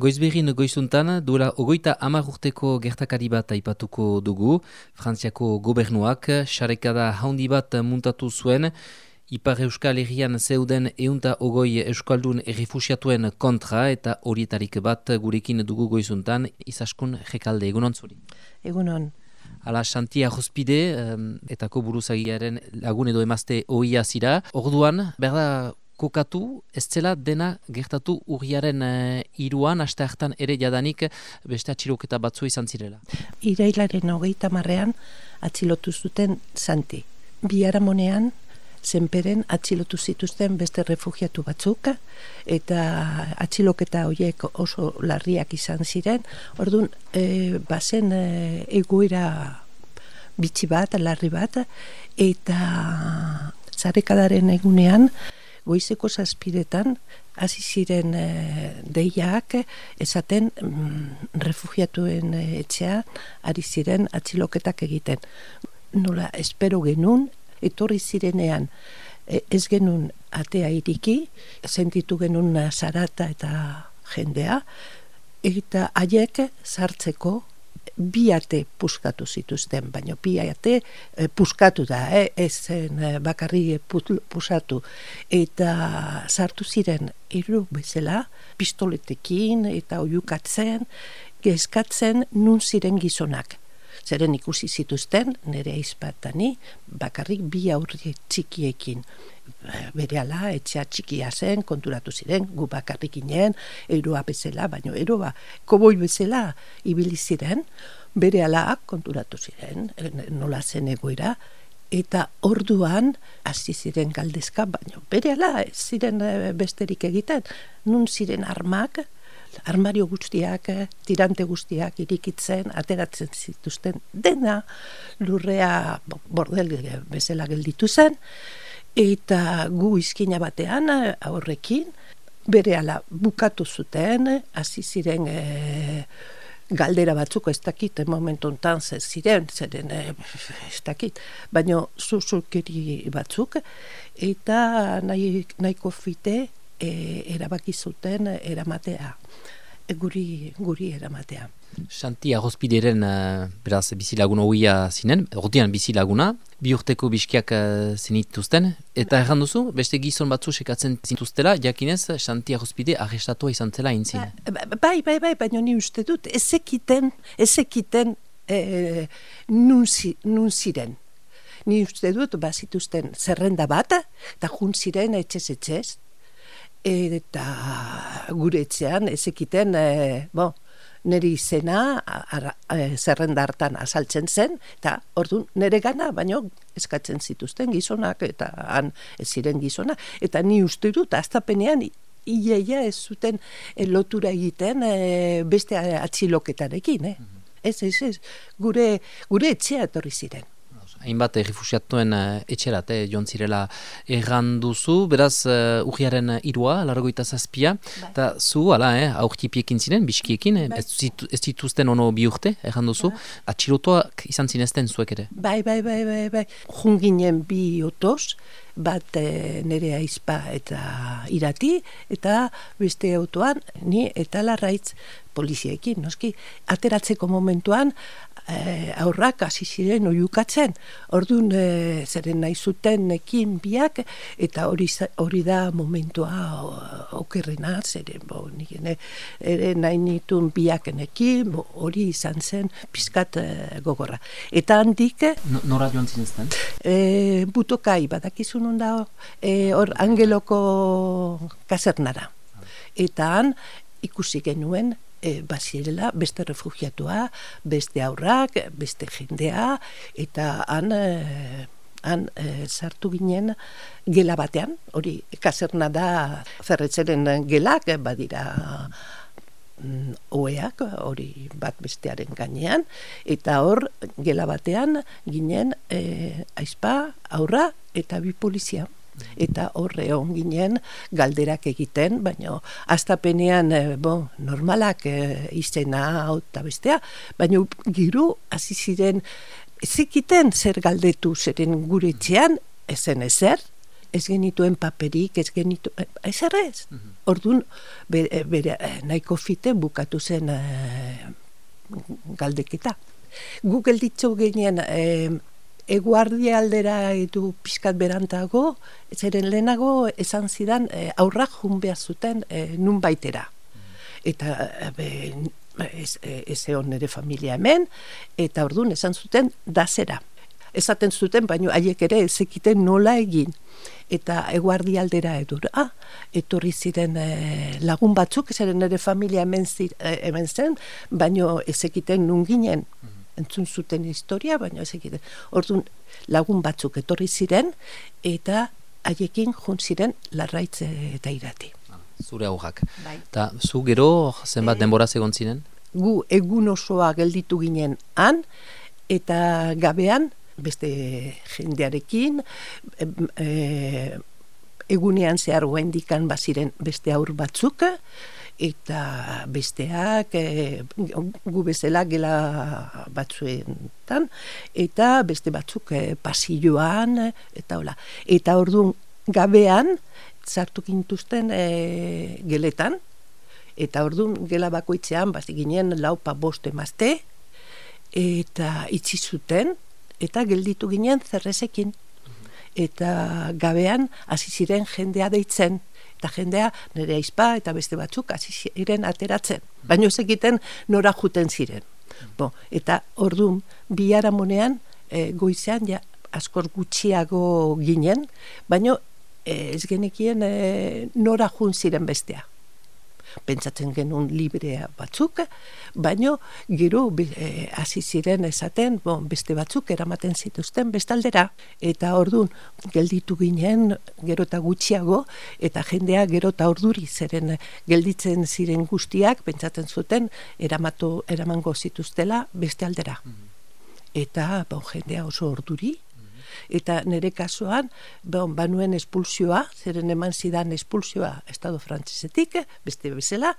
Goizberin goizuntan, duela ogoita amagurteko gertakari bat aipatuko dugu, Frantziako gobernuak, xarekada haundi bat muntatu zuen, Ipar Euskal Herrian zeuden eunta ogoi Euskaldun errefusiatuen kontra eta horietarik bat gurekin dugu goizuntan, izaskun jekalde, egunon zuri? Egunon. Ala, Xantia Hospide, um, etako buruzagiaren lagun edo emazte oia zira. Orduan, berda, kokatu, ez zela dena gertatu urriaren uh, iruan, aste hartan ere jadanik beste atxiloketa batzu izan zirela. Irailaren hogeita marrean atxilotu zuten zanti. Biara monean, zenperen atxilotu zituzten beste refugiatu batzuk, eta atxiloketa horiek oso larriak izan ziren, orduan, e, bazen e, egoera bitxi bat, larri bat, eta zarekadaren egunean, goizeko zazpiretan hasi ziren e, deiak esaten mm, refugiatuen e, etxea ari ziren atxiloketak egiten. Nola, espero genuen, etorri zirenean e, ez genuen atea iriki, sentitu genuen zarata eta jendea, eta haiek sartzeko bi ate puskatu zituzten, baina bi ate e, puskatu da, eh? ez zen e, bakarri pusatu. Eta sartu ziren iru bezala, pistoletekin eta oiukatzen, gezkatzen nun ziren gizonak. Zeren ikusi zituzten, nire aizpatani, bakarrik bi aurri txikiekin. Bere ala, etxea txikia zen, konturatu ziren, gu bakarrik inen, eroa bezala, baina eroa, koboi bezala, ibili ziren, bere ala konturatu ziren, nola zen egoera, eta orduan hasi ziren galdezka, baina bere ala, ziren eh, besterik egiten, nun ziren armak, armario guztiak, tirante guztiak irikitzen, ateratzen zituzten. Dena, lurrea bordel bezala gelditu zen, eta gu izkina batean aurrekin bere ala bukatu zuten hasi ziren e, galdera batzuk ez dakit momentu ontan zer ziren zeren e, ez dakit. Baina zuzulkeri batzuk eta nahi, nahiko fite e, erabaki zuten eramatea guri, guri eramatea Santi Arrozpideren uh, beraz bizilaguna huia zinen, rotian bizilaguna, bi urteko biskiak uh, zenituzten, eta erran duzu, beste gizon batzu sekatzen zintuztela, jakinez Santi Arrozpide arrestatua izan zela intzin. Ba, bai, bai, bai, baina ni uste dut, ezekiten, ezekiten eh, nun, ziren. Ni uste dut, bazituzten zerrenda bat, eta jun ziren etxez etxez, eta gure etxean ezekiten, eh, bon, niri izena zerrenda hartan azaltzen zen, eta ordu nire gana, baino eskatzen zituzten gizonak, eta han ez ziren gizona, eta ni uste dut, aztapenean, iaia ez zuten e, lotura egiten e, beste atxiloketarekin, eh? Mm Ez, ez, ez, gure, gure etxea etorri ziren hainbat errefusiatuen uh, etxerat, eh, joan zirela erranduzu, beraz uh, urriaren irua, largoita zazpia, bai. eta zu, ala, eh, aurkipiekin ziren, biskiekin, eh, bai. ez, dituzten ono bi urte, erranduzu, bai. atxilotoak izan zinezten zuek ere? Bai, bai, bai, bai, bai, junginen bi otoz, bat e, nire aizpa eta irati, eta beste autoan, ni eta larraitz poliziekin, noski, ateratzeko momentuan, e, aurrak hasi ziren oiukatzen. Orduan e, zeren nahi zuten ekin biak eta hori hori da momentua okerrena zeren bo nire ere nahi nitun biakenekin hori izan zen pizkat e, gogorra. Eta handik no, nora joan zinezten? E, butokai badakizun onda e, hor angeloko kasernara. Eta han ikusi genuen e, bazirela beste refugiatua, beste aurrak, beste jendea, eta han, e, han e, sartu ginen gela batean, hori kaserna da zerretzeren gelak, badira mm, oeak, hori bat bestearen gainean, eta hor gela batean ginen e, aizpa, aurra eta bi polizia eta horre on ginen galderak egiten, baina astapenean e, bon, normalak e, izena hau eta bestea, baina giru hasi ziren ezekiten zer galdetu zeren gure etxean, ezen ezer, ez genituen paperik, ez genitu, eh, ez errez. Mm -hmm. Orduan, bere, bere, nahiko fite bukatu zen e, galdeketa. Google ditzu ginen e, eguardia aldera edu pixkat berantago, zeren lehenago esan zidan e, aurrak jun behar zuten e, nun baitera. Eta e, ez, ez egon nire familia hemen, eta orduan esan zuten dazera. Esaten zuten, baino haiek ere ezekiten nola egin eta eguardi aldera edur. Ah, etorri ziren e, lagun batzuk, zeren ere familia hemen, zir, hemen zen, baino ezekiten nunginen mhm. Entzun zuten historia, baino ezekiten. Orduan, lagun batzuk etorri ziren, eta haiekin jun ziren larraitze eta irati. Ah, zure aurrak. Bai. Ta, zu gero zenbat e, denbora egon ziren? Gu egun osoa gelditu ginen han, eta gabean beste jendearekin, e, egunean zehar guendikan baziren beste aur batzuk, eta besteak e, gu bezala gela batzuetan, eta beste batzuk e, pasilloan, eta hola. Eta orduan gabean, zartu gintuzten e, geletan, eta orduan gela bakoitzean, bazik ginen laupa boste mazte, eta itzi zuten, eta gelditu ginen zerrezekin. Eta gabean hasi ziren jendea deitzen eta jendea nire aizpa eta beste batzuk hasi ziren ateratzen. Baina ez egiten nora juten ziren. Bo, eta ordun biara monean e, goizean ja askor gutxiago ginen, baina e, ez genekien e, nora jun ziren bestea pentsatzen genuen librea batzuk, baino gero e, hasi ziren esaten bon, beste batzuk eramaten zituzten bestaldera eta ordun gelditu ginen gero eta gutxiago eta jendea gero eta orduri zeren gelditzen ziren guztiak pentsatzen zuten eramatu eramango zituztela beste aldera. Mhm. Eta bon, jendea oso orduri, eta nire kasuan bon, banuen espulsioa, zeren eman zidan espulsioa estado frantzisetik, beste bezala,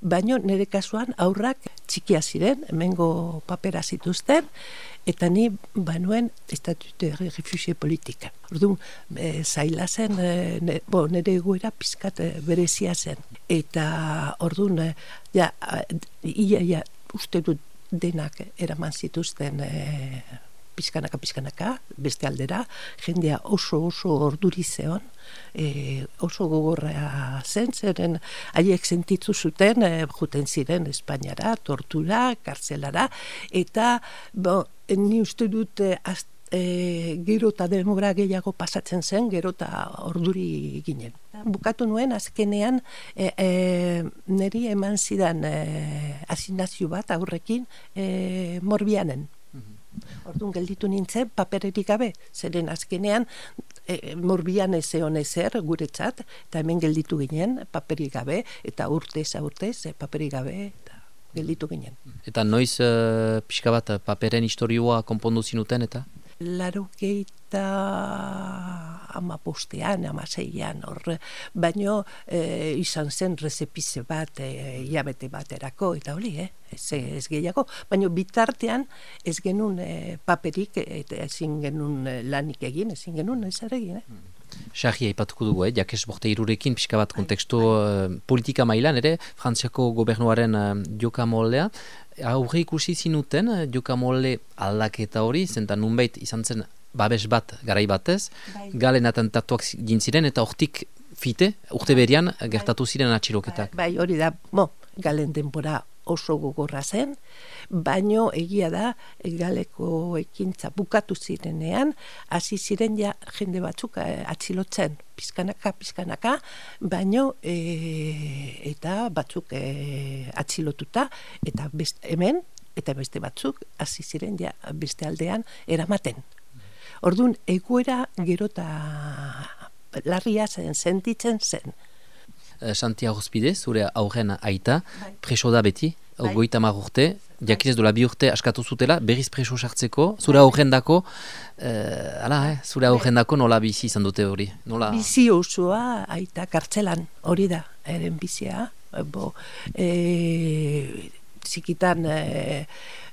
baino nire kasuan aurrak txikia ziren, hemengo papera zituzten, eta ni banuen estatute refusie politika. Orduan, e, zaila zen, e, bo, nire egoera pizkat e, berezia zen. Eta orduan, e, ja, ia, ia, uste dut denak eraman zituzten e, pizkanaka pizkanaka beste aldera jendea oso oso orduri zeon e, oso gogorra zen zeren haiek sentitzu zuten e, juten ziren Espainiara tortura kartzelara eta bo, ni uste dut e, e, gero eta demora gehiago pasatzen zen, gero eta orduri ginen. Bukatu nuen, azkenean, e, e, neri eman zidan e, asinazio bat aurrekin e, morbianen. Orduan gelditu nintzen papererik gabe, zeren azkenean e, morbian ez egon ezer guretzat, eta hemen gelditu ginen paperik gabe, eta urtez, urtez, e, paperik gabe, eta gelditu ginen. Eta noiz e, pixka bat paperen historioa konpondu zinuten, eta? Laro geita ama postean, ama zeian, hor, baino e, izan zen rezepize bat, e, iabete baterako, eta hori, eh? ez, ez gehiago, baino bitartean ez genuen e, paperik, eta ezin genuen e, lanik egin, ezin genuen ez ere egin, eh? Hmm. Sarri haipatuko dugu, eh? jakes borte irurekin, pixka bat kontekstu uh, politika mailan, ere, Frantziako gobernuaren uh, joka moldea, aurre ikusi zinuten eh, jokamole aldaketa hori, zenta nunbait izan zen babes bat garai batez, bai. galen atentatuak gintziren eta hortik fite, urte bai. berian gertatu ziren atxiloketak. Bai, hori da, mo, galen denbora oso gogorra zen, baino egia da galeko ekintza bukatu zirenean, hasi ziren ja jende batzuk eh, atzilotzen pizkanaka, pizkanaka, baino e, eta batzuk e, atzilotuta, eta best, hemen, eta beste batzuk hasi ziren ja beste aldean eramaten. Orduan, egoera gerota larria zen, sentitzen zen. Eh, Santiago Spide, zure aurren aita, bai. preso da beti, bai. goita urte, jakinez dola bi urte askatu zutela, berriz preso sartzeko, zure bai. aurren dako, uh, ala, eh, zure bai. aurren dako nola bizi izan dute hori? Nola... Bizi osoa aita kartzelan, hori da, eren bizia, bo, e, zikitan, e,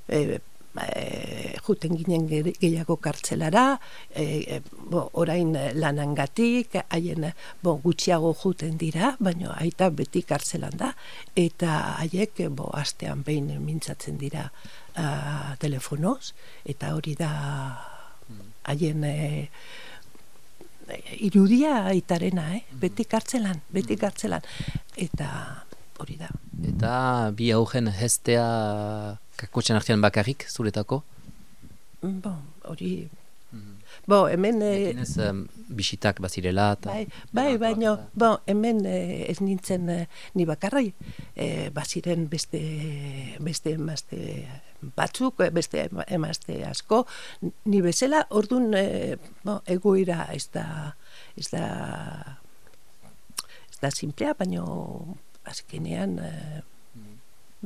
e, e, juten ginen gehiago kartzelara, e, bo, orain lanangatik, haien bo, gutxiago juten dira, baina aita beti kartzelan da, eta haiek bo, astean behin mintzatzen dira a, telefonoz, eta hori da haien e, irudia aitarena, eh? beti kartzelan, beti kartzelan, eta hori da. Eta bi haugen hestea kakotxen artean bakarrik, zuretako? Bo, hori... Mm Bo, hemen... E... um, bisitak bazirela eta... Bai, bai baina, bo, hemen eh, ez nintzen eh, ni bakarrai, eh, baziren beste, beste emazte batzuk, beste emazte asko, ni bezala, orduan, eh, bo, egoira ez da, ez da, ez da simplea, baina azkenean, eh,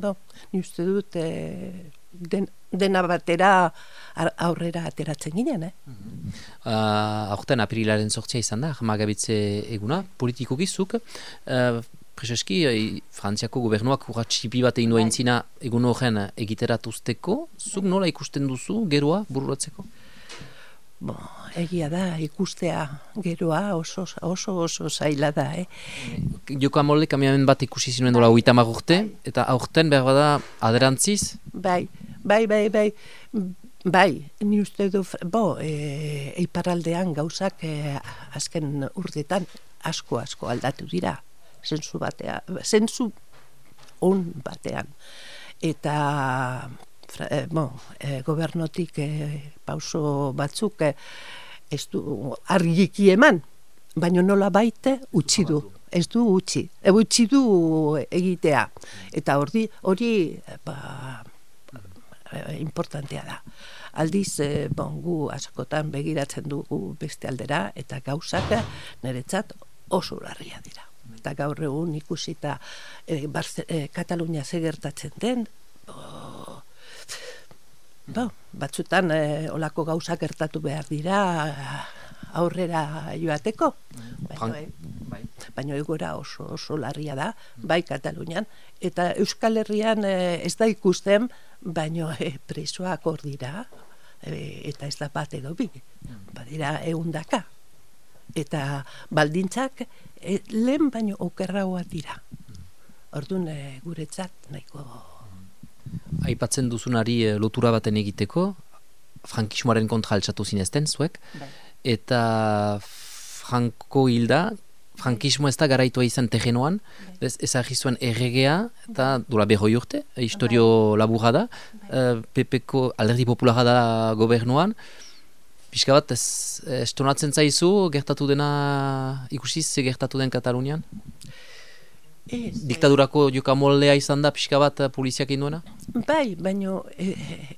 bo, ni uste dut, eh, den, dena batera aurrera ateratzen ginen, eh? Mm -hmm. uh, aurten aprilaren sortzia izan da, jamagabitze eguna, politiko gizuk, uh, Prezeski, eh, Frantziako gobernuak urratxipi bat egin duen bai. zina egun horren egiteratuzteko, zuk nola ikusten duzu geroa bururatzeko? Bo, egia da, ikustea geroa oso oso, oso zaila da, eh? Joko amolde kamiamen bat ikusi zinuen dola huita magurte, eta aurten behar bada aderantziz? Bai, bai, bai, bai, bai, ni uste du, bo, e, eiparaldean gauzak e, azken urtetan asko asko aldatu dira, zentzu batean, zentzu on batean. Eta e, bon, e, gobernotik e, pauso batzuk e, ez du argiki eman, baina nola baite utzi du. Ez du utzi. E, utzi du egitea. Eta hori, hori ba, importantea da. Aldiz, e, bon, gu askotan begiratzen dugu beste aldera, eta gauzak niretzat oso larria dira. Eta gaur egun ikusita e, e, Katalunia zegertatzen den, Ba, batzutan e, olako gauza gertatu behar dira aurrera joateko. Baina, bai. baina egora oso, oso larria da, bai Katalunian. Eta Euskal Herrian e, ez da ikusten, baina e, presoak hor dira, e, eta ez da bat edo bi. Badira eundaka. Eta baldintzak e, lehen baino okerragoa dira. Orduan e, guretzat nahiko aipatzen duzunari eh, lotura baten egiteko, frankismoaren kontra altsatu zinezten, zuek, bai. eta franko hilda, frankismo ez da garaitua izan terrenoan, bai. ez zuen erregea, eta dura behoi urte, historio bai. laburra da, bai. uh, PPko alderdi populara da gobernuan, Pixka bat, ez, tonatzen zaizu, gertatu dena, ikusiz, gertatu den Katalunian? Ez, Diktadurako e... jokamoldea izan da pixka bat eh, poliziak induena? Bai, baino... E,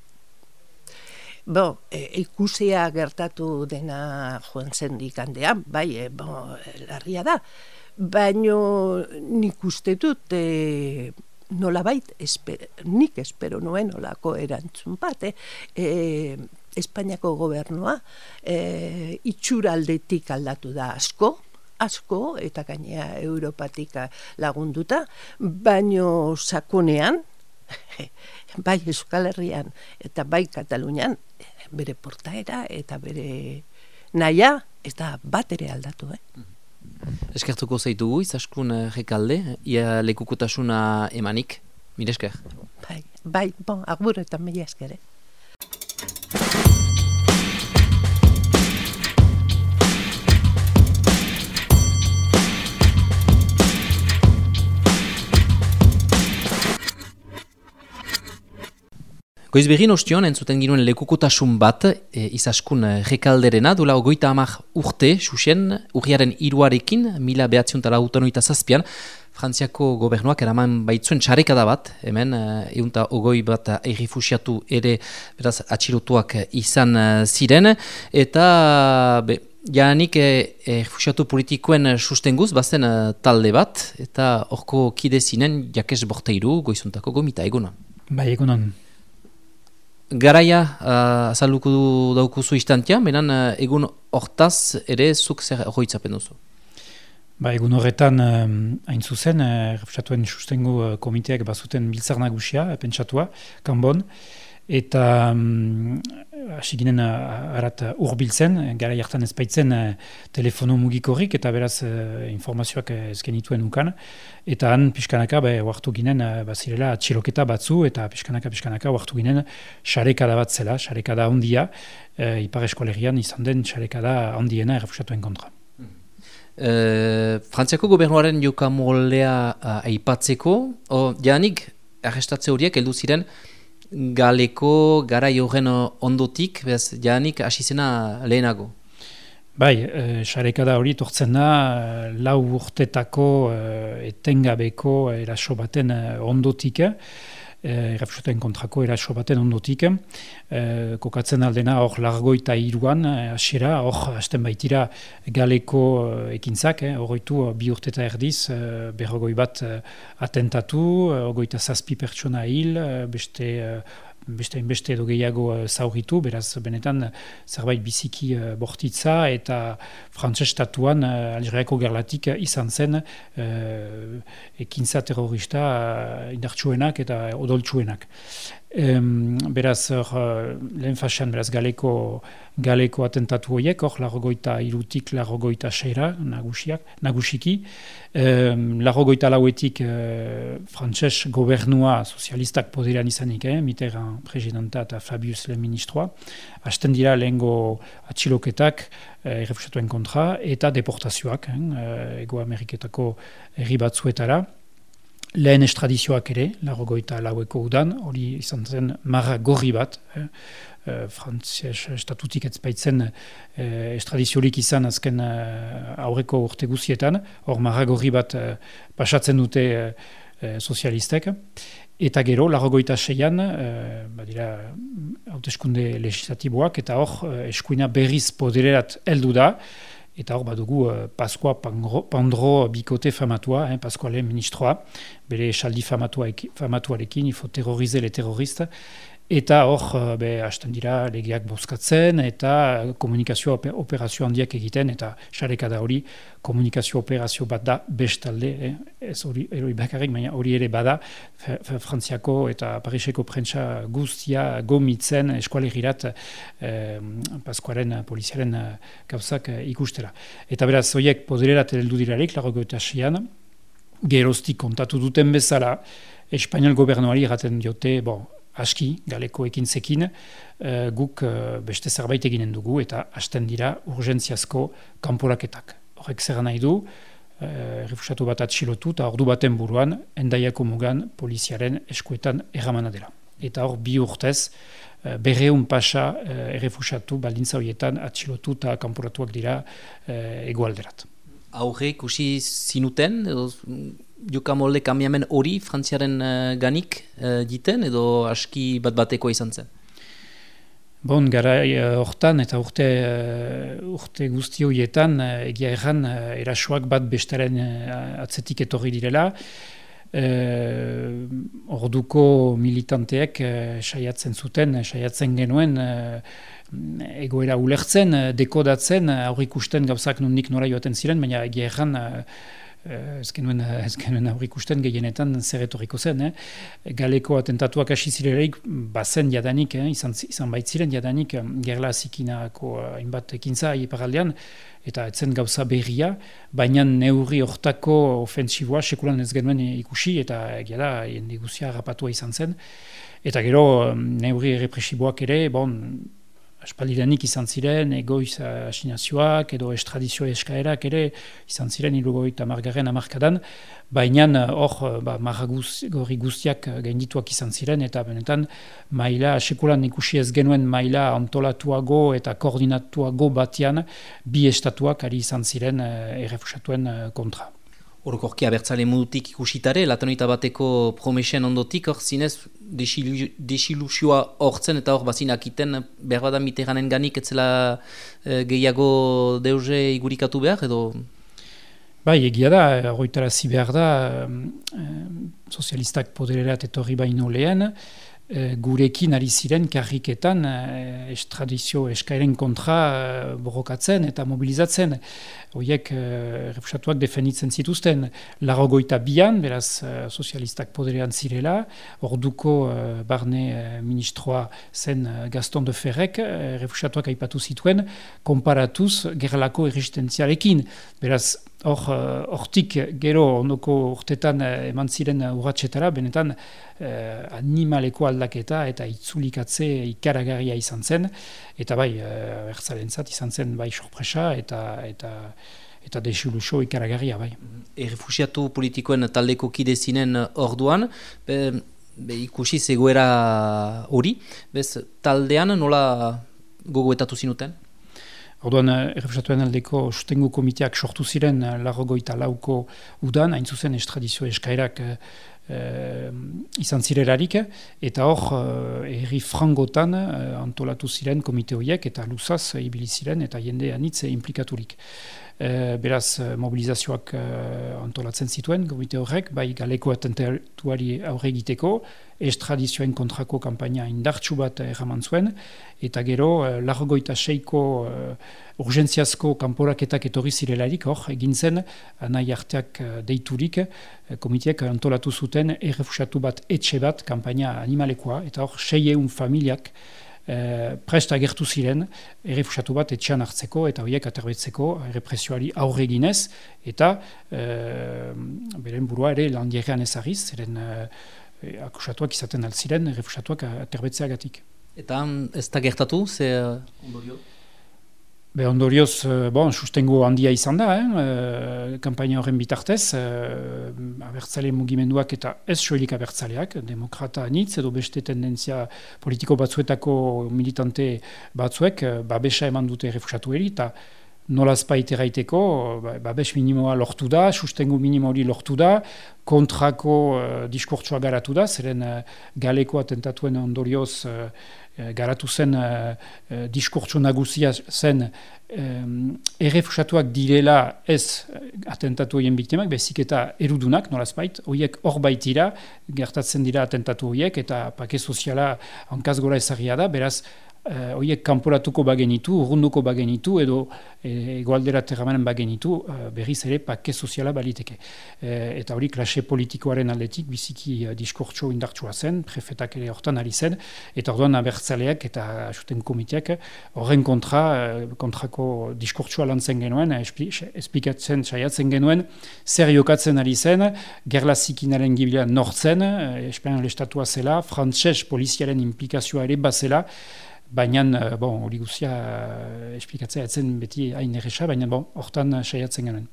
bo, e, ikusea gertatu dena joan zen dikandean, bai, e, bo, larria da. Baino nik uste dut... E, nola bait, nik espero nuen olako erantzun bat, eh? e, Espainiako gobernua e, itxuraldetik aldatu da asko, asko eta gainea Europatik lagunduta, baino sakonean, bai Euskal Herrian eta bai Katalunian, bere portaera eta bere naia, ez da bat ere aldatu, eh? Eskertuko zaitugu, izaskun rekalde, ia lekukotasuna emanik, mire esker? Bai, bai, bon, agur eta mila esker, eh? Goiz behin ostion, entzuten ginuen lekukutasun bat, e, izaskun e, rekalderena, dula ogoita amak urte, susen, urriaren iruarekin, mila behatzion tala autonoita zazpian, Frantziako gobernuak eraman baitzuen txarekada bat, hemen, e, eunta ogoi bat errifusiatu ere, beraz, atxilotuak izan e, ziren, eta, be, Janik errifusiatu politikoen sustenguz, bazen talde bat, eta horko kide zinen, jakes borteiru, goizuntako gomita, egunan. Bai, egunan garaia uh, azalduko du daukuzu istantia, menan uh, egun hortaz ere zuk zer hoitzapen duzu? Ba, egun horretan, um, zuzen, uh, sustengo uh, komiteak bazuten biltzar nagusia, uh, pentsatua, kanbon, eta um, hasi ginen arat urbiltzen, gara jartan ezpaitzen telefono mugikorrik eta beraz informazioak ezkenituen ukan. Eta han pixkanaka be, huartu ginen bazirela atxiloketa batzu eta pixkanaka pixkanaka huartu ginen xarekada bat zela, xarekada ondia, uh, ipar eskolegian izan den xarekada ondiena errefusatuen kontra. Uh, Frantziako gobernuaren jokamoldea uh, aipatzeko, o, janik, arrestatze horiek heldu ziren, galeko gara joren ondotik, bez, janik asizena lehenago. Bai, e, sarekada hori tortzen da, e, lau urtetako e, etengabeko eraso baten ondotik, eh, kontrako eraso baten ondotik. Eh, kokatzen aldena hor largoita iruan, eh, hasiera hor hasten baitira galeko ekintzak, eh, horretu bi urteta erdiz, eh, berrogoi bat atentatu, ogoita zazpi pertsona hil, beste beste beste edo gehiago uh, zauritu, beraz benetan zerbait biziki uh, bortitza eta frantzestatuan uh, algeriako gerlatik izan zen ekintza terrorista indartsuenak eta odoltsuenak. Um, beraz, uh, lehen fasean, beraz, galeko, galeko atentatu horiek, hor, larrogoita irutik, larrogoita seira, nagusiak, nagusiki. Um, larrogoita lauetik, uh, frantses gobernua sozialistak poderan izanik, eh, Mitterrand presidenta eta Fabius le ministroa. Asten dira lehengo atxiloketak, uh, errefusatuen kontra, eta deportazioak, eh, Ego Ameriketako herri batzuetara lehen estradizioak ere, larrogoita laueko udan, hori izan zen marra gorri bat, eh, eh, frantzies estatutik ez baitzen eh, estradiziorik izan azken eh, aurreko urte guzietan, hor marra gorri bat eh, pasatzen dute eh, eh sozialistek, eta gero, larrogoita seian, eh, badira, hauteskunde legislatiboak, eta hor eh, eskuina berriz podererat heldu da, Eta hor badugu uh, Pasqua Pandro bikote famatua, eh, Pasqua ministroa, bere esaldi famatuarekin, ifo terrorize le terrorista, Eta hor, eh, be, hasten dira legiak bozkatzen eta komunikazio operazio handiak egiten eta xarekada hori komunikazio operazio bat da bestalde, eh? ez hori eroi bakarrik, baina hori ere bada Frantziako eta Pariseko prentsa guztia gomitzen eskualegirat eh, Paskuaren poliziaren eh, gauzak eh, ikustera. Eta beraz, horiek podererat heldu dirarik, lago eta geroztik kontatu duten bezala, Espainial gobernuari erraten diote, bon, aski, galeko ekintzekin, uh, guk uh, beste zerbait eginen dugu eta hasten dira urgentziazko kanporaketak. Horrek zer nahi du, uh, refusatu bat atxilotu eta ordu baten buruan, endaiako mugan poliziaren eskuetan erramana dela. Eta hor bi urtez, uh, berreun pasa uh, errefusatu baldintza horietan atxilotu eta kanporatuak dira uh, egualderat. Aurre ikusi zinuten, jokamolde kamiamen hori frantziaren uh, ganik uh, diten edo aski bat bateko izan zen? Bon, gara eh, hortan eta urte, urte guzti horietan egia erran erasoak bat bestaren atzetik etorri direla. orduko militanteek saiatzen zuten, saiatzen genuen egoera ulertzen, dekodatzen, aurrikusten gauzak nondik nora joaten ziren, baina egia erran Eh, ez genuen, ez genuen aurrikusten gehienetan zer etorriko zen. Eh? Galeko atentatuak hasi zirereik, bazen jadanik, eh? izan, izan baitziren jadanik, gerla zikinako hainbat ekintza iparaldean, eta etzen gauza berria, baina neurri hortako ofensiboa sekulan ez genuen ikusi, eta egia da, jende rapatua izan zen. Eta gero, neurri represiboak ere, bon, Aspaldidanik izan ziren, egoiz asinazioak edo estradizio eskaerak ere izan ziren irugoita margarren amarkadan, baina hor ba, marraguri guztiak gaindituak izan ziren eta benetan maila, asekulan ikusi ez genuen maila antolatuago eta koordinatuago batian bi estatuak ari izan ziren eh, errefusatuen eh, kontra. Orokorki abertzale modutik ikusitare, latanoita bateko promesen ondotik, hor zinez desilusioa hortzen eta hor bazinak iten behar badan miteranen ganik etzela e, gehiago deuze igurikatu behar edo? Bai, egia da, horretara zi behar da, e, sozialistak podererat etorri baino lehen, gurekin ari ziren karriketan e, estradizio eskairen kontra e, borrokatzen eta mobilizatzen. Hoiek e, refusatuak defenditzen zituzten larogoita bian, beraz e, sozialistak poderean zirela, orduko barne e, ministroa zen Gaston de Ferrek e, refusatuak aipatu zituen, konparatuz gerlako erresistenziarekin. Beraz, Hor, hortik gero ondoko urtetan eman ziren urratxetara, benetan eh, animaleko aldaketa eta itzulikatze ikaragarria izan zen, eta bai, eh, bertzaren zat izan zen bai sorpresa eta eta eta desiluso ikaragarria bai. Errefusiatu politikoen taldeko kide zinen orduan, be, be ikusi zegoera hori, bez taldean nola gogoetatu zinuten? Orduan, errefusiatuen aldeko sustengu komiteak sortu ziren larrogoita lauko udan, hain zuzen estradizio eskairak uh, izan zirerarik, eta hor, erri frangotan antolatu ziren komite horiek, eta luzaz ibili ziren, eta jende anitz implikaturik. Uh, beraz, mobilizazioak uh, antolatzen zituen, komite horrek, bai galeko atentuari aurre egiteko, estradizioen kontrako kampaina indartsu bat erraman zuen, eta gero, uh, largoita seiko uh, urgentziazko kanporaketak etorri zirelarik, hor, egin zen, nahi arteak deiturik, komiteak antolatu zuten errefusatu bat etxe bat, kampaina animalekoa, eta hor, seieun familiak, E, presta agertu ziren errefusatu bat etxean hartzeko eta horiek aterbetzeko represioari aurre ginez eta e, beren burua ere landierrean ezagiz, ziren e, akusatuak izaten altziren errefusatuak aterbetzeagatik. Eta ez da gertatu, ze ondorio? Be ondorioz, eh, bon, sustengo handia izan da, eh? kampaina horren bitartez, eh, abertzale mugimenduak eta ez soilik abertzaleak, demokrata anitz edo beste tendentzia politiko batzuetako militante batzuek, babesa eman dute refusatu eri, eta nolazpait eraiteko, ba, babes minimoa lortu da, sustengo minimo hori lortu da, kontrako uh, diskurtsua garatu da, zeren uh, galeko atentatuen ondorioz uh, garatu zen uh, diskurtso nagusia zen um, errefusatuak direla ez atentatu horien biktimak, bezik eta erudunak, nolazpait, horiek hor baitira, gertatzen dira atentatu horiek, eta pake soziala hankaz gora ezagia da, beraz, Uh, oiek kanporatuko bagenitu, urrunduko bagenitu, edo egoaldera terramanen bagenitu, uh, berriz ere pake soziala baliteke. Uh, eta hori klase politikoaren aldetik biziki uh, diskurtso indartsua zen, prefetak ere hortan ari zen, eta orduan abertzaleak eta asuten komiteak horren kontra, kontrako diskurtsua lantzen genuen, esplikatzen saiatzen genuen, zer jokatzen ari zen, gerlazikinaren gibilean nortzen, uh, espainian estatua zela, frantses poliziaren implikazioa ere bazela, Baina, eh, bon, hori guzia uh, esplikatzea etzen beti hain erresa, baina bon, hortan uh, saiatzen genuen.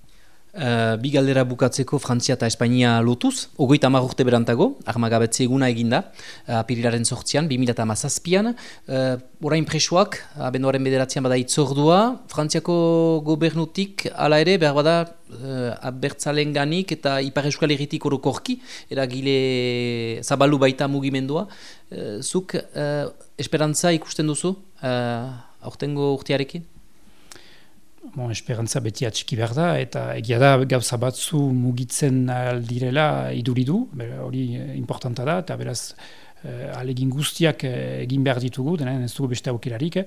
Uh, bi bukatzeko Frantzia eta Espainia lotuz, ogoita urte berantago, armagabetze eguna eginda, uh, apirilaren sortzian, 2008an. Uh, orain presoak, abenduaren bederatzean bada itzordua, Frantziako gobernutik, ala ere, behar bada, uh, abertzalen ganik eta Ipar Euskal Herritik orokorki, eragile zabalu baita mugimendua. Uh, zuk, uh, esperantza ikusten duzu, uh, aurtengo urtearekin? Bon, esperantza beti atxiki behar da, eta egia da gauza batzu mugitzen aldirela iduridu, hori eh, importanta da, eta beraz uh, alegin guztiak uh, egin behar ditugu, denen ez dugu beste aukerarik,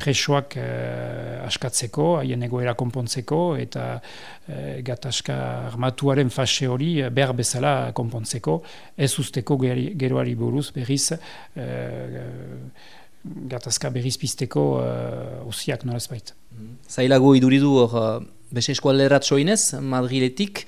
presoak uh, askatzeko, haien egoera konpontzeko, eta uh, gatazka armatuaren fase hori behar bezala konpontzeko, ez usteko geroari buruz berriz, gatazka berriz pizteko uh, osiak nolaz baita. Zailago iduridu hor, uh, bese eskualerat soinez, Madriletik,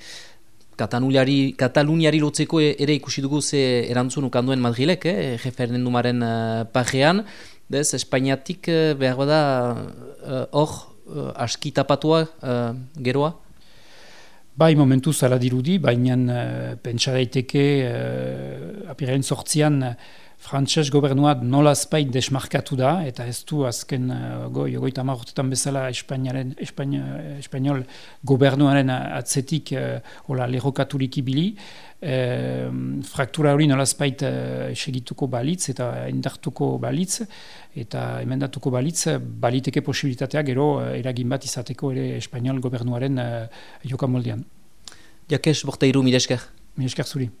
Kataluniari, Kataluniari lotzeko e, ere ikusi dugu ze erantzun ukanduen Madrilek, eh, referendumaren uh, pajean, bez, Espainiatik uh, behar bada uh, hor uh, aski tapatua uh, geroa? Bai, momentu zala dirudi, baina uh, pentsa daiteke uh, apiraren sortzian uh, Frantses gobernuat nolazpait desmarkatu da, eta ez du azken uh, goi, goi tamarrotetan bezala Espainiaren, Espainiol gobernuaren atzetik uh, ola, lerokaturik ibili. Uh, fraktura hori nolazpait uh, esegituko balitz eta indartuko balitz, eta emendatuko balitz, baliteke posibilitatea gero eragin bat izateko ere Espainiol gobernuaren uh, jokamoldean. Jakes, borteiru, miresker. Miresker zuri.